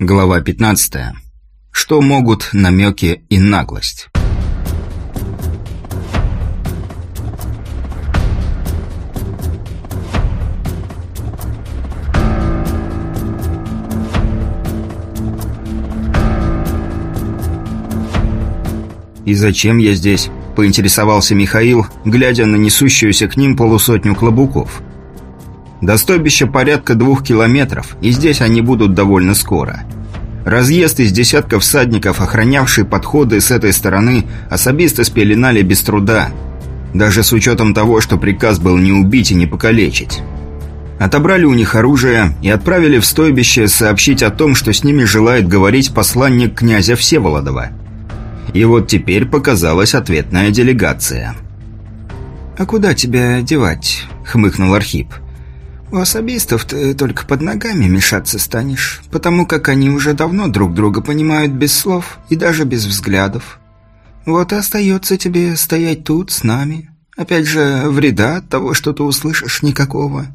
Глава 15. Что могут намеки и наглость? «И зачем я здесь?» – поинтересовался Михаил, глядя на несущуюся к ним полусотню клобуков – до стойбища порядка двух километров, и здесь они будут довольно скоро. Разъезд из десятков всадников, охранявший подходы с этой стороны, особисты спеленали без труда, даже с учетом того, что приказ был не убить и не покалечить. Отобрали у них оружие и отправили в стойбище сообщить о том, что с ними желает говорить посланник князя Всеволодова. И вот теперь показалась ответная делегация. «А куда тебя девать?» — хмыкнул Архип. У особистов ты только под ногами мешаться станешь, потому как они уже давно друг друга понимают без слов и даже без взглядов. Вот и остается тебе стоять тут с нами. Опять же, вреда от того, что ты услышишь, никакого.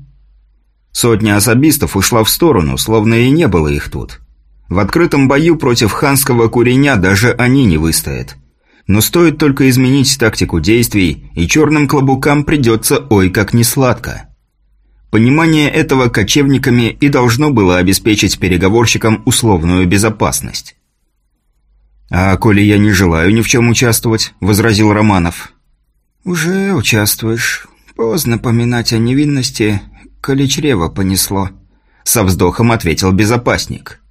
Сотня особистов ушла в сторону, словно и не было их тут. В открытом бою против ханского куреня даже они не выстоят. Но стоит только изменить тактику действий, и черным клобукам придется ой как несладко. Понимание этого кочевниками и должно было обеспечить переговорщикам условную безопасность. «А коли я не желаю ни в чем участвовать», — возразил Романов. «Уже участвуешь. Поздно поминать о невинности, коли чрево понесло», — со вздохом ответил безопасник.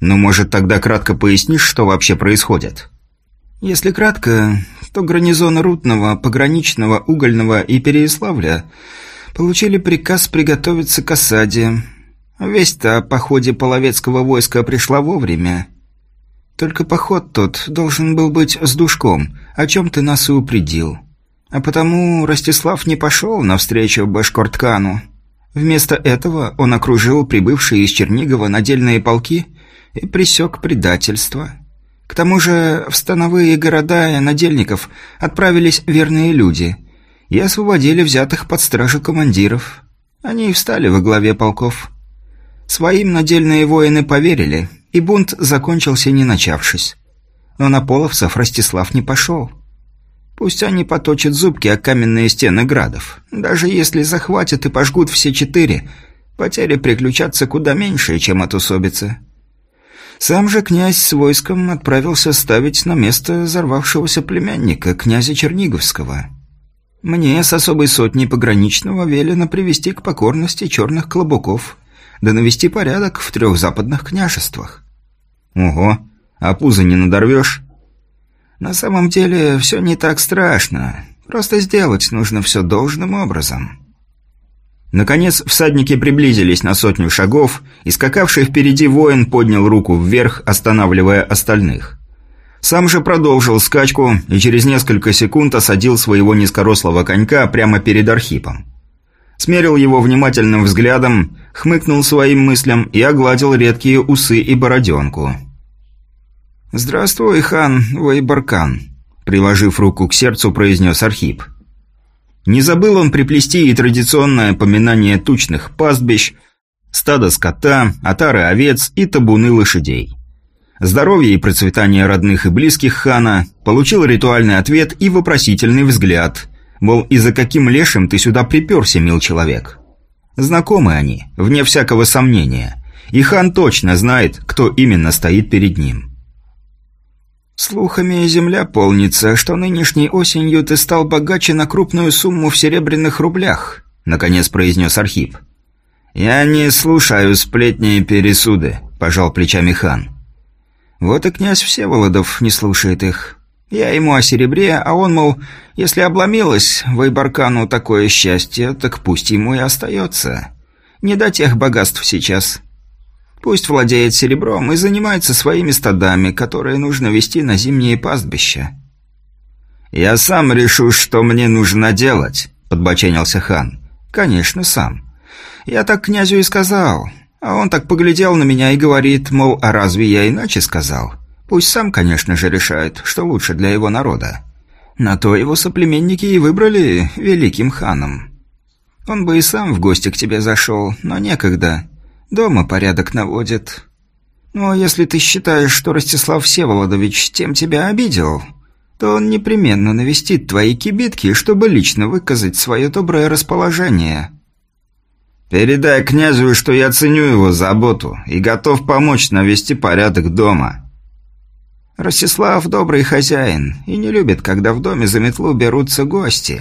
«Ну, может, тогда кратко пояснишь, что вообще происходит?» «Если кратко, то гарнизоны Рутного, Пограничного, Угольного и Переяславля получили приказ приготовиться к осаде. Весть-то о походе половецкого войска пришла вовремя. Только поход тот должен был быть с душком, о чем ты нас и упредил. А потому Ростислав не пошел навстречу Башкорткану. Вместо этого он окружил прибывшие из Чернигова надельные полки и пресек предательство. К тому же в становые города и надельников отправились верные люди – и освободили взятых под стражу командиров. Они и встали во главе полков. Своим надельные воины поверили, и бунт закончился не начавшись. Но на половцев Ростислав не пошел. Пусть они поточат зубки о каменные стены градов. Даже если захватят и пожгут все четыре, потери приключатся куда меньше, чем от усобицы. Сам же князь с войском отправился ставить на место взорвавшегося племянника, князя Черниговского. Мне с особой сотней пограничного велено привести к покорности черных клобуков, да навести порядок в трех западных княжествах. Ого, а пузо не надорвешь? На самом деле все не так страшно. Просто сделать нужно все должным образом. Наконец всадники приблизились на сотню шагов, и скакавший впереди воин поднял руку вверх, останавливая остальных. Сам же продолжил скачку и через несколько секунд осадил своего низкорослого конька прямо перед Архипом. Смерил его внимательным взглядом, хмыкнул своим мыслям и огладил редкие усы и бороденку. «Здравствуй, хан Вайбаркан», — приложив руку к сердцу, произнес Архип. Не забыл он приплести и традиционное поминание тучных пастбищ, стада скота, отары овец и табуны лошадей здоровье и процветание родных и близких хана, получил ритуальный ответ и вопросительный взгляд. Мол, и за каким лешим ты сюда приперся, мил человек? Знакомы они, вне всякого сомнения. И хан точно знает, кто именно стоит перед ним. «Слухами земля полнится, что нынешней осенью ты стал богаче на крупную сумму в серебряных рублях», — наконец произнес Архип. «Я не слушаю сплетни и пересуды», — пожал плечами хан. Вот и князь Всеволодов не слушает их. Я ему о серебре, а он, мол, если обломилось Вайбаркану такое счастье, так пусть ему и остается. Не до тех богатств сейчас. Пусть владеет серебром и занимается своими стадами, которые нужно вести на зимние пастбища. «Я сам решу, что мне нужно делать», — подбоченился хан. «Конечно, сам. Я так князю и сказал. А он так поглядел на меня и говорит, мол, а разве я иначе сказал? Пусть сам, конечно же, решает, что лучше для его народа. На то его соплеменники и выбрали великим ханом. Он бы и сам в гости к тебе зашел, но некогда. Дома порядок наводит. Но если ты считаешь, что Ростислав Всеволодович тем тебя обидел, то он непременно навестит твои кибитки, чтобы лично выказать свое доброе расположение». «Передай князю, что я ценю его заботу и готов помочь навести порядок дома». «Ростислав добрый хозяин и не любит, когда в доме за метлу берутся гости».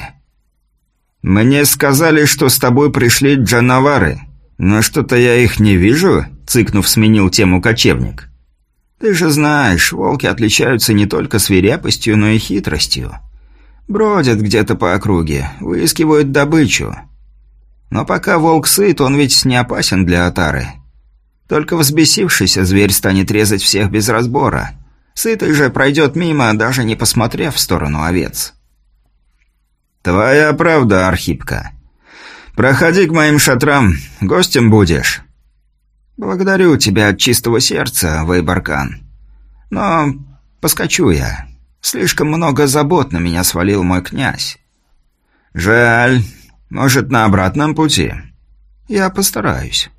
«Мне сказали, что с тобой пришли джанавары, но что-то я их не вижу», — цыкнув, сменил тему кочевник. Ты же знаешь, волки отличаются не только свирепостью, но и хитростью. Бродят где-то по округе, выискивают добычу. Но пока волк сыт, он ведь не опасен для отары. Только взбесившийся зверь станет резать всех без разбора. Сытый же пройдет мимо, даже не посмотрев в сторону овец. «Твоя правда, Архипка. Проходи к моим шатрам, гостем будешь». «Благодарю тебя от чистого сердца, Вейбаркан. Но поскочу я. Слишком много забот на меня свалил мой князь». «Жаль. Может, на обратном пути?» «Я постараюсь».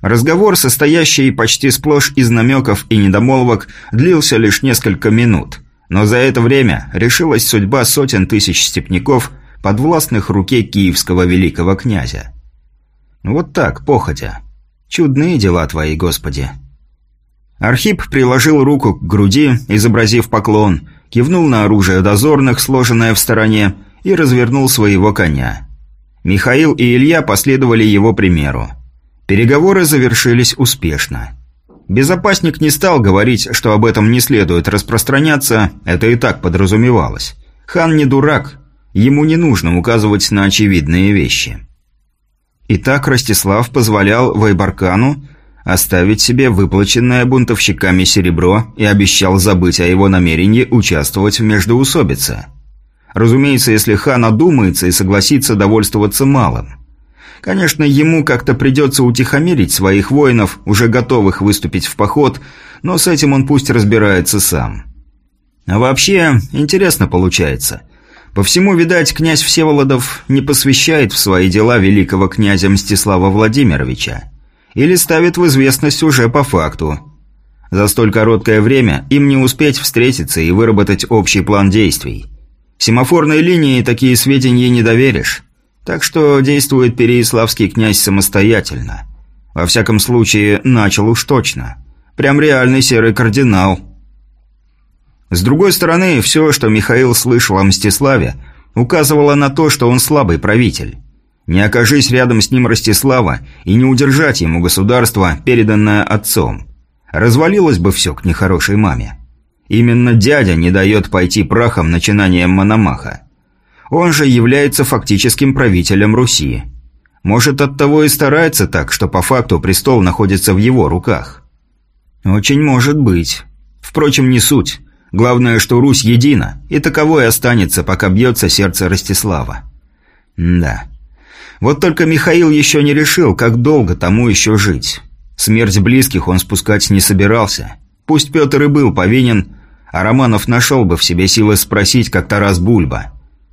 Разговор, состоящий почти сплошь из намеков и недомолвок, длился лишь несколько минут, но за это время решилась судьба сотен тысяч степняков, подвластных руке киевского великого князя. Вот так, походя. Чудные дела твои, Господи». Архип приложил руку к груди, изобразив поклон, кивнул на оружие дозорных, сложенное в стороне, и развернул своего коня. Михаил и Илья последовали его примеру. Переговоры завершились успешно. Безопасник не стал говорить, что об этом не следует распространяться, это и так подразумевалось. Хан не дурак, ему не нужно указывать на очевидные вещи. И так Ростислав позволял Вайбаркану оставить себе выплаченное бунтовщиками серебро и обещал забыть о его намерении участвовать в междоусобице. Разумеется, если хан одумается и согласится довольствоваться малым. Конечно, ему как-то придется утихомирить своих воинов, уже готовых выступить в поход, но с этим он пусть разбирается сам. А вообще, интересно получается. По всему, видать, князь Всеволодов не посвящает в свои дела великого князя Мстислава Владимировича. Или ставит в известность уже по факту. За столь короткое время им не успеть встретиться и выработать общий план действий. Семафорной линии такие сведения не доверишь. Так что действует Переяславский князь самостоятельно. Во всяком случае, начал уж точно. Прям реальный серый кардинал – с другой стороны, все, что Михаил слышал о Мстиславе, указывало на то, что он слабый правитель. Не окажись рядом с ним Ростислава и не удержать ему государство, переданное отцом. Развалилось бы все к нехорошей маме. Именно дядя не дает пойти прахом начинаниям Мономаха. Он же является фактическим правителем Руси. Может, оттого и старается так, что по факту престол находится в его руках. Очень может быть. Впрочем, не суть. Главное, что Русь едина, и таковой останется, пока бьется сердце Ростислава. да. Вот только Михаил еще не решил, как долго тому еще жить. Смерть близких он спускать не собирался. Пусть Петр и был повинен, а Романов нашел бы в себе силы спросить, как Тарас Бульба.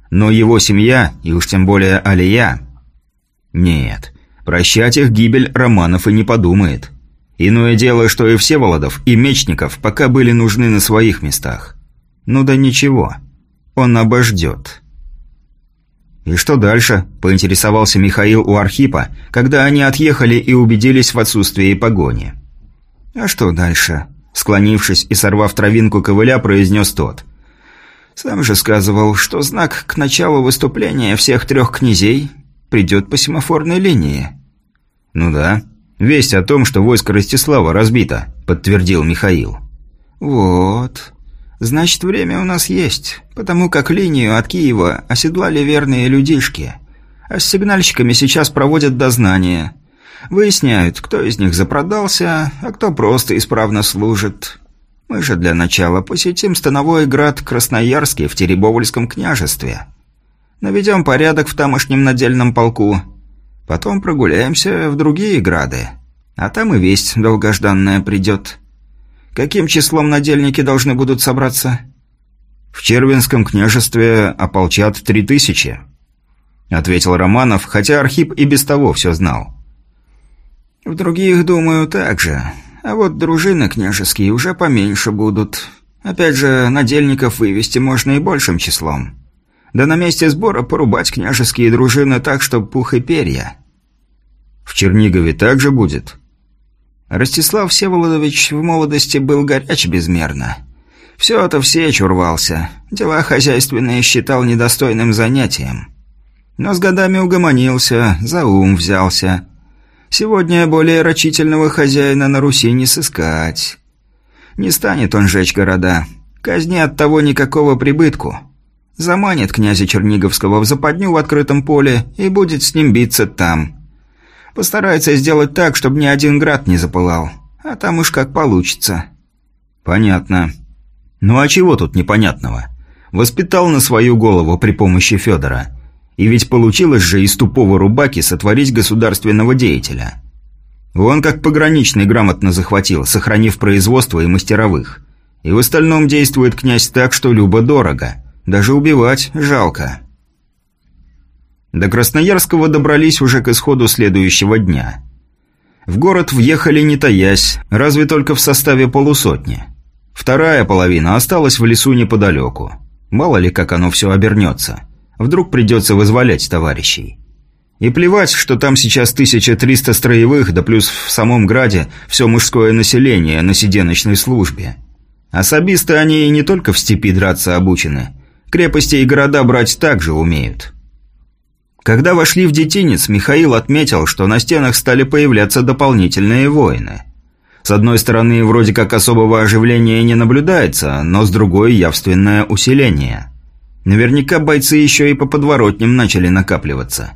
Но его семья, и уж тем более Алия... Нет, прощать их гибель Романов и не подумает. Иное дело, что и Всеволодов, и Мечников пока были нужны на своих местах. Ну да ничего, он обождет. «И что дальше?» – поинтересовался Михаил у Архипа, когда они отъехали и убедились в отсутствии погони. «А что дальше?» – склонившись и сорвав травинку ковыля, произнес тот. «Сам же сказывал, что знак к началу выступления всех трех князей придет по семафорной линии». «Ну да», «Весть о том, что войско Ростислава разбито», — подтвердил Михаил. «Вот. Значит, время у нас есть, потому как линию от Киева оседлали верные людишки. А с сигнальщиками сейчас проводят дознание. Выясняют, кто из них запродался, а кто просто исправно служит. Мы же для начала посетим становой град Красноярский в Теребовольском княжестве. Наведем порядок в тамошнем надельном полку» Потом прогуляемся в другие грады. А там и весть долгожданная придет. Каким числом надельники должны будут собраться? В Червинском княжестве ополчат три тысячи, ответил Романов, хотя Архип и без того все знал. В других, думаю, так же. А вот дружины княжеские уже поменьше будут. Опять же, надельников вывести можно и большим числом. Да на месте сбора порубать княжеские дружины так, чтоб пух и перья. В Чернигове также будет? Ростислав Всеволодович в молодости был горяч безмерно. Все это в сечь урвался. Дела хозяйственные считал недостойным занятием. Но с годами угомонился, за ум взялся. Сегодня более рачительного хозяина на Руси не сыскать. Не станет он жечь города. Казни от того никакого прибытку. Заманит князя Черниговского в западню в открытом поле и будет с ним биться там. Постарается сделать так, чтобы ни один град не запылал. А там уж как получится. Понятно. Ну а чего тут непонятного? Воспитал на свою голову при помощи Федора. И ведь получилось же из тупого рубаки сотворить государственного деятеля. Он как пограничный грамотно захватил, сохранив производство и мастеровых. И в остальном действует князь так, что любо-дорого. Даже убивать жалко. До Красноярского добрались уже к исходу следующего дня. В город въехали не таясь, разве только в составе полусотни. Вторая половина осталась в лесу неподалеку. Мало ли, как оно все обернется. Вдруг придется вызволять товарищей. И плевать, что там сейчас 1300 строевых, да плюс в самом Граде все мужское население на сиденочной службе. Особисты они и не только в степи драться обучены. Крепости и города брать также умеют. Когда вошли в детинец, Михаил отметил, что на стенах стали появляться дополнительные воины. С одной стороны, вроде как особого оживления не наблюдается, но с другой – явственное усиление. Наверняка бойцы еще и по подворотням начали накапливаться.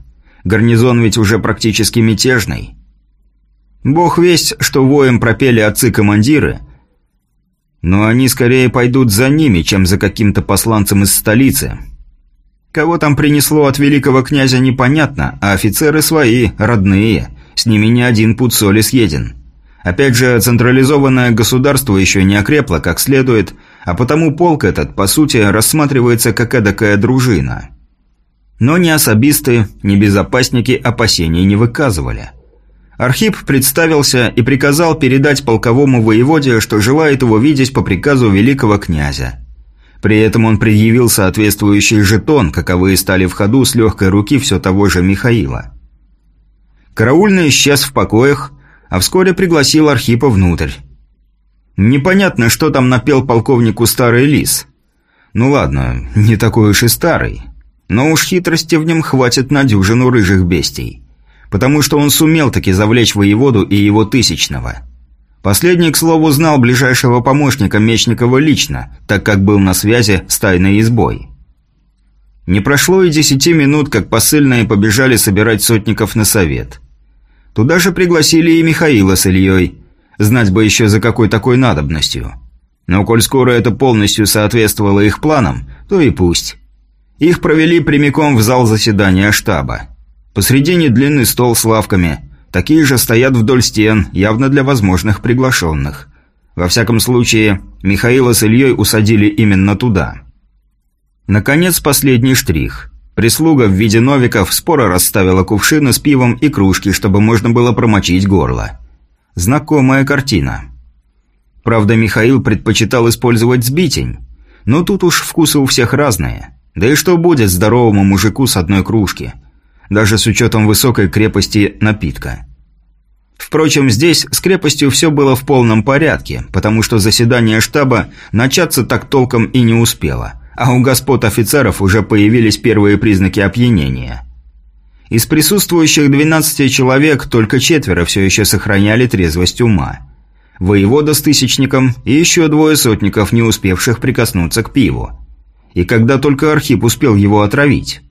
Гарнизон ведь уже практически мятежный. Бог весть, что воем пропели отцы-командиры, но они скорее пойдут за ними, чем за каким-то посланцем из столицы. Кого там принесло от великого князя непонятно, а офицеры свои, родные, с ними ни один пуд соли съеден. Опять же, централизованное государство еще не окрепло как следует, а потому полк этот, по сути, рассматривается как эдакая дружина. Но ни особисты, ни безопасники опасений не выказывали. Архип представился и приказал передать полковому воеводе, что желает его видеть по приказу великого князя. При этом он предъявил соответствующий жетон, каковые стали в ходу с легкой руки все того же Михаила. Караульный исчез в покоях, а вскоре пригласил Архипа внутрь. Непонятно, что там напел полковнику старый лис. Ну ладно, не такой уж и старый. Но уж хитрости в нем хватит на дюжину рыжих бестий. Потому что он сумел таки завлечь воеводу и его тысячного. Последний, к слову, знал ближайшего помощника Мечникова лично, так как был на связи с тайной избой. Не прошло и десяти минут, как посыльные побежали собирать сотников на совет. Туда же пригласили и Михаила с Ильей. Знать бы еще за какой такой надобностью. Но коль скоро это полностью соответствовало их планам, то и пусть. Их провели прямиком в зал заседания штаба. Посредине длинный стол с лавками. Такие же стоят вдоль стен, явно для возможных приглашенных. Во всяком случае, Михаила с Ильей усадили именно туда. Наконец, последний штрих. Прислуга в виде новиков споро расставила кувшины с пивом и кружки, чтобы можно было промочить горло. Знакомая картина. Правда, Михаил предпочитал использовать сбитень. Но тут уж вкусы у всех разные. Да и что будет здоровому мужику с одной кружки? Даже с учетом высокой крепости напитка. Впрочем, здесь с крепостью все было в полном порядке, потому что заседание штаба начаться так толком и не успело а у господ офицеров уже появились первые признаки опьянения. Из присутствующих 12 человек только четверо все еще сохраняли трезвость ума. Воевода с тысячником и еще двое сотников, не успевших прикоснуться к пиву. И когда только Архип успел его отравить.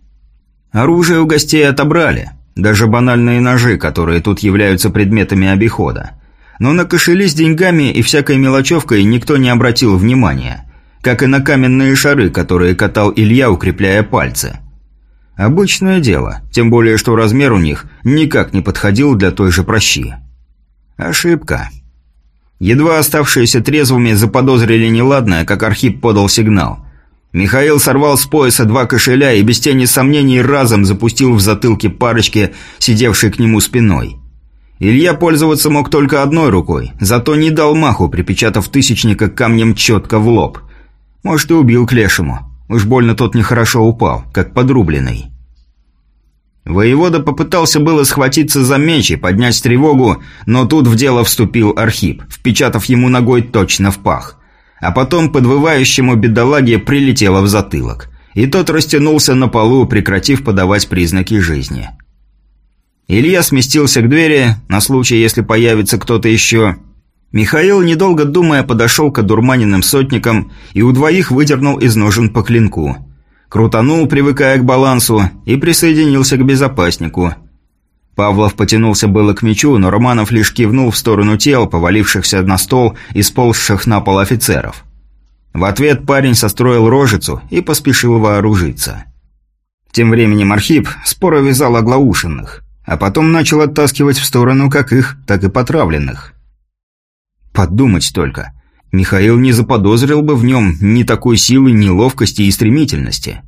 Оружие у гостей отобрали, даже банальные ножи, которые тут являются предметами обихода. Но на кошели с деньгами и всякой мелочевкой никто не обратил внимания – как и на каменные шары, которые катал Илья, укрепляя пальцы. Обычное дело, тем более, что размер у них никак не подходил для той же прощи. Ошибка. Едва оставшиеся трезвыми заподозрили неладное, как Архип подал сигнал. Михаил сорвал с пояса два кошеля и без тени сомнений разом запустил в затылки парочки, сидевшей к нему спиной. Илья пользоваться мог только одной рукой, зато не дал маху, припечатав тысячника камнем четко в лоб. Может, и убил к лешему. Уж больно тот нехорошо упал, как подрубленный. Воевода попытался было схватиться за меч и поднять тревогу, но тут в дело вступил Архип, впечатав ему ногой точно в пах. А потом подвывающему бедолаге прилетело в затылок. И тот растянулся на полу, прекратив подавать признаки жизни. Илья сместился к двери, на случай, если появится кто-то еще. Михаил, недолго думая, подошел к одурманенным сотникам и у двоих выдернул из ножен по клинку. Крутанул, привыкая к балансу, и присоединился к безопаснику. Павлов потянулся было к мечу, но Романов лишь кивнул в сторону тел, повалившихся на стол и сползших на пол офицеров. В ответ парень состроил рожицу и поспешил вооружиться. Тем временем Архип споро вязал оглаушенных а потом начал оттаскивать в сторону как их, так и потравленных. Подумать только. Михаил не заподозрил бы в нем ни такой силы, ни ловкости и стремительности.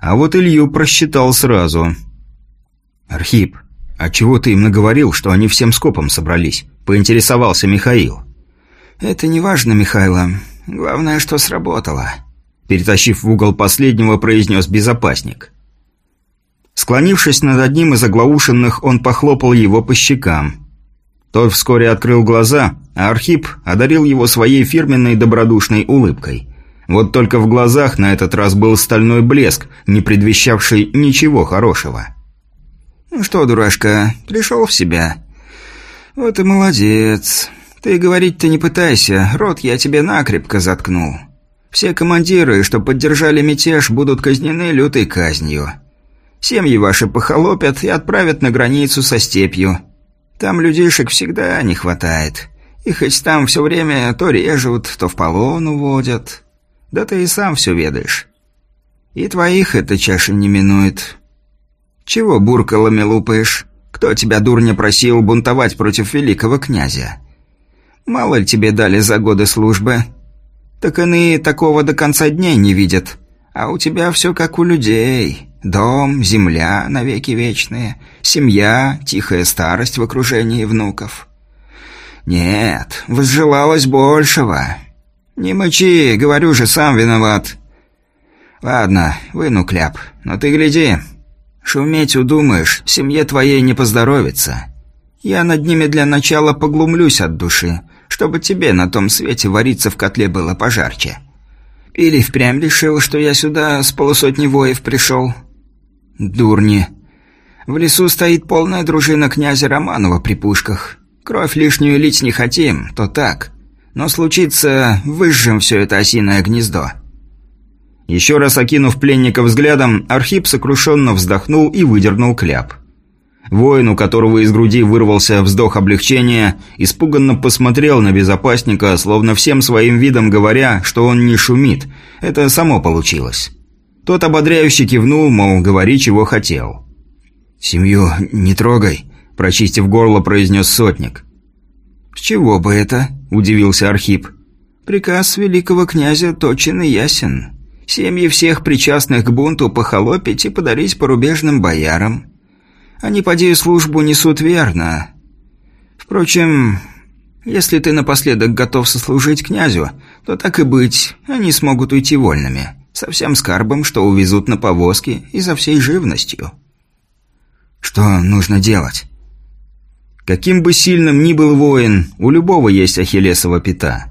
А вот Илью просчитал сразу. «Архип, а чего ты им наговорил, что они всем скопом собрались?» – поинтересовался Михаил. «Это не важно, Михайло. Главное, что сработало», – перетащив в угол последнего, произнес безопасник. Склонившись над одним из оглаушенных, он похлопал его по щекам. Тот вскоре открыл глаза, Архип одарил его своей фирменной добродушной улыбкой. Вот только в глазах на этот раз был стальной блеск, не предвещавший ничего хорошего. «Ну что, дурашка, пришел в себя?» «Вот и молодец. Ты говорить-то не пытайся, рот я тебе накрепко заткнул. Все командиры, что поддержали мятеж, будут казнены лютой казнью». Семьи ваши похолопят и отправят на границу со степью. Там людишек всегда не хватает. И хоть там все время то режут, то в полон уводят. Да ты и сам все ведаешь. И твоих эта чаша не минует. Чего буркалами лупаешь? Кто тебя, дурня, просил бунтовать против великого князя? Мало ли тебе дали за годы службы? Так иные такого до конца дней не видят. А у тебя все как у людей». Дом, земля навеки вечные, семья, тихая старость в окружении внуков. Нет, возжелалось большего. Не мочи, говорю же, сам виноват. Ладно, выну кляп, но ты гляди. Шуметь удумаешь, семье твоей не поздоровится. Я над ними для начала поглумлюсь от души, чтобы тебе на том свете вариться в котле было пожарче. Или впрямь решил, что я сюда с полусотни воев пришел, «Дурни. В лесу стоит полная дружина князя Романова при пушках. Кровь лишнюю лить не хотим, то так. Но случится, выжжем все это осиное гнездо». Еще раз окинув пленника взглядом, Архип сокрушенно вздохнул и выдернул кляп. Воин, у которого из груди вырвался вздох облегчения, испуганно посмотрел на безопасника, словно всем своим видом говоря, что он не шумит. Это само получилось. Тот ободряюще кивнул, мол, говори, чего хотел. «Семью не трогай», – прочистив горло, произнес сотник. «С чего бы это?» – удивился Архип. «Приказ великого князя точен и ясен. Семьи всех причастных к бунту похолопить и подарить порубежным боярам. Они, поди, службу несут верно. Впрочем, если ты напоследок готов сослужить князю, то так и быть, они смогут уйти вольными» со всем скарбом, что увезут на повозке, и за всей живностью. Что нужно делать? Каким бы сильным ни был воин, у любого есть ахиллесова пята.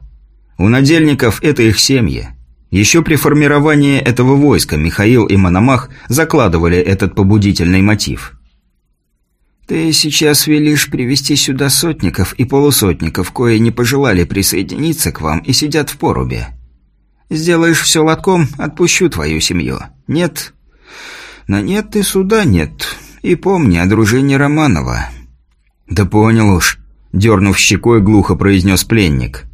У надельников это их семьи. Еще при формировании этого войска Михаил и Мономах закладывали этот побудительный мотив. «Ты сейчас велишь привести сюда сотников и полусотников, кое не пожелали присоединиться к вам и сидят в порубе. Сделаешь все лотком, отпущу твою семью. Нет? На нет ты суда нет. И помни о дружине Романова». «Да понял уж», — дернув щекой, глухо произнес пленник.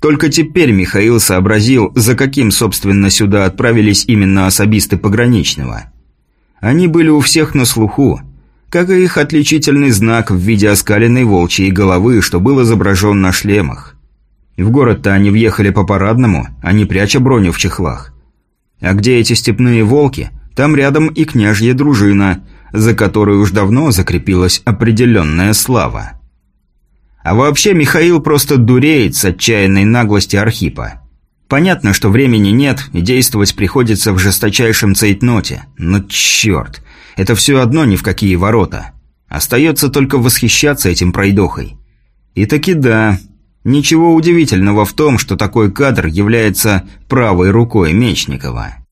Только теперь Михаил сообразил, за каким, собственно, сюда отправились именно особисты пограничного. Они были у всех на слуху, как и их отличительный знак в виде оскаленной волчьей головы, что был изображен на шлемах. В город-то они въехали по парадному, а не пряча броню в чехлах. А где эти степные волки, Там рядом и княжья дружина, за которой уж давно закрепилась определенная слава. А вообще Михаил просто дуреет с отчаянной наглости Архипа. Понятно, что времени нет, и действовать приходится в жесточайшем цейтноте. Но черт, это все одно ни в какие ворота. Остается только восхищаться этим пройдохой. И таки да, ничего удивительного в том, что такой кадр является правой рукой Мечникова.